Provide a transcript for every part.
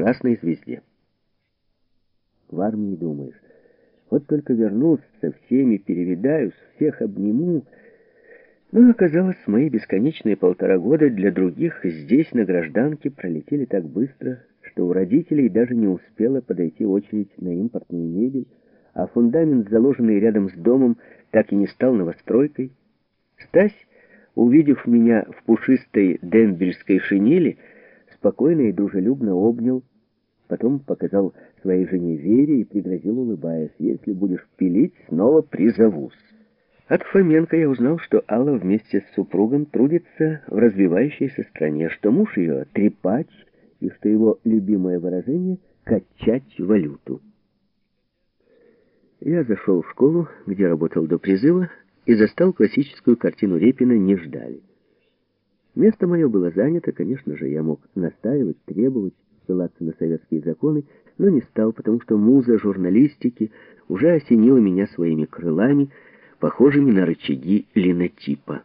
красной звезде. В армии думаешь, вот только вернусь, со всеми перевидаюсь, всех обниму. Но оказалось, мои бесконечные полтора года для других здесь, на гражданке, пролетели так быстро, что у родителей даже не успела подойти очередь на импортную мебель, а фундамент, заложенный рядом с домом, так и не стал новостройкой. Стась, увидев меня в пушистой дембельской шинели, спокойно и дружелюбно обнял, потом показал своей жене Вере и пригрозил, улыбаясь, «Если будешь пилить, снова призовусь». От Фоменко я узнал, что Алла вместе с супругом трудится в развивающейся стране, что муж ее — трепач, и что его любимое выражение — «качать валюту». Я зашел в школу, где работал до призыва, и застал классическую картину Репина «Не ждали». Место мое было занято, конечно же, я мог настаивать, требовать, ссылаться на советские законы, но не стал, потому что муза журналистики уже осенила меня своими крылами, похожими на рычаги линотипа.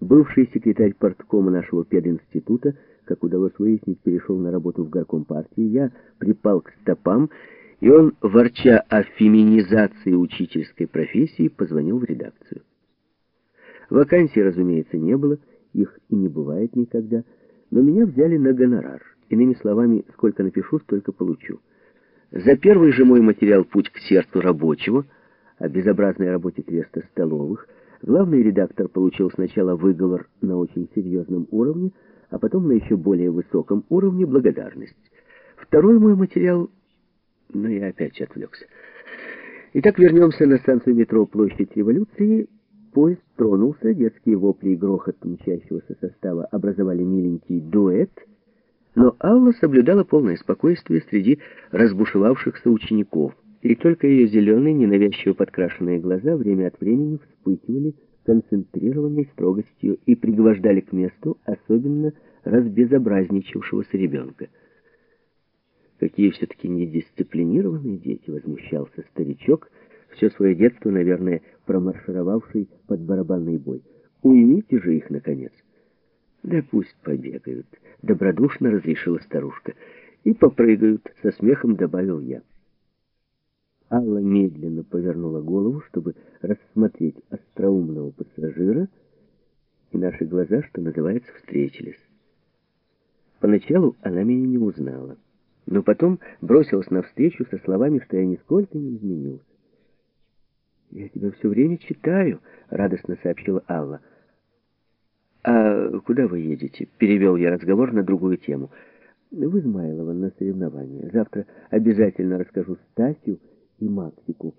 Бывший секретарь порткома нашего пединститута, как удалось выяснить, перешел на работу в горком партии, я припал к стопам и он, ворча о феминизации учительской профессии, позвонил в редакцию. Вакансий, разумеется, не было, их и не бывает никогда, но меня взяли на гонорар. Иными словами, сколько напишу, столько получу. За первый же мой материал «Путь к сердцу рабочего» о безобразной работе треста столовых главный редактор получил сначала выговор на очень серьезном уровне, а потом на еще более высоком уровне благодарность. Второй мой материал но я опять отвлекся. Итак, вернемся на станцию метро Площадь Революции. Поезд тронулся, детские вопли и грохот мчащегося состава образовали миленький дуэт, но Алла соблюдала полное спокойствие среди разбушевавшихся учеников, и только ее зеленые, ненавязчиво подкрашенные глаза время от времени вспыхивали концентрированной строгостью и пригвождали к месту особенно разбезобразничавшегося ребенка. Какие все-таки недисциплинированные дети, возмущался старичок, все свое детство, наверное, промаршировавший под барабанный бой. Уймите же их, наконец. Да пусть побегают, добродушно разрешила старушка. И попрыгают, со смехом добавил я. Алла медленно повернула голову, чтобы рассмотреть остроумного пассажира, и наши глаза, что называется, встретились. Поначалу она меня не узнала но потом бросилась навстречу со словами, что я нисколько не изменился. «Я тебя все время читаю», — радостно сообщила Алла. «А куда вы едете?» — перевел я разговор на другую тему. «В Измайлово на соревнования. Завтра обязательно расскажу Стасю и Максику.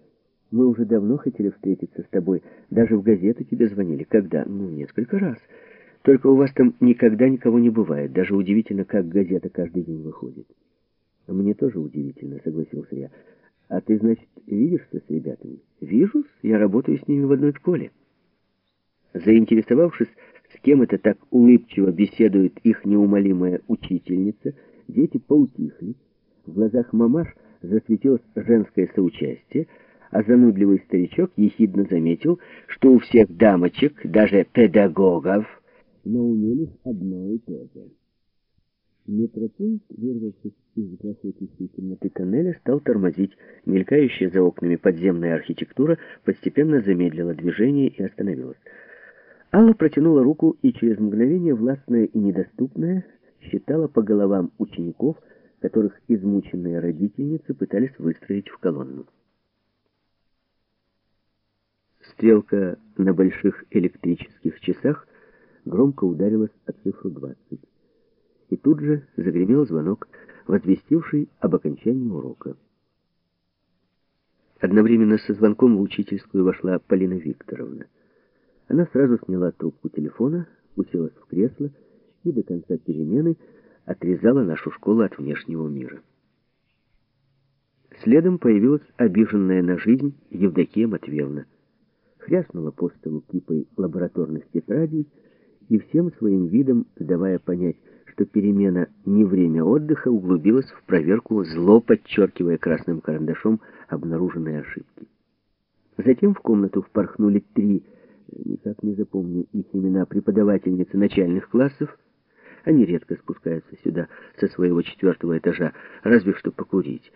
Мы уже давно хотели встретиться с тобой. Даже в газету тебе звонили. Когда? Ну, несколько раз. Только у вас там никогда никого не бывает. Даже удивительно, как газета каждый день выходит». Мне тоже удивительно, согласился я. А ты, значит, видишься с ребятами? Вижусь, я работаю с ними в одной школе. Заинтересовавшись, с кем это так улыбчиво беседует их неумолимая учительница, дети поутихли. В глазах мамаш засветилось женское соучастие, а занудливый старичок ехидно заметил, что у всех дамочек, даже педагогов, на уме лишь одно и то же. Метропоезд, вырвавшись из грохочущей темноты тоннеля, стал тормозить. Мелькающая за окнами подземная архитектура постепенно замедлила движение и остановилась. Алла протянула руку и через мгновение, властная и недоступная, считала по головам учеников, которых измученные родительницы пытались выстроить в колонну. Стрелка на больших электрических часах громко ударилась о цифру 20 и тут же загремел звонок, возвестивший об окончании урока. Одновременно со звонком в учительскую вошла Полина Викторовна. Она сразу сняла трубку телефона, уселась в кресло и до конца перемены отрезала нашу школу от внешнего мира. Следом появилась обиженная на жизнь Евдокия Матвеевна. Хряснула по столу кипой лабораторных тетрадей и всем своим видом, давая понять, что перемена не время отдыха углубилась в проверку, зло подчеркивая красным карандашом обнаруженные ошибки. Затем в комнату впорхнули три, никак не запомню их имена, преподавательницы начальных классов, Они редко спускаются сюда со своего четвертого этажа, разве что покурить.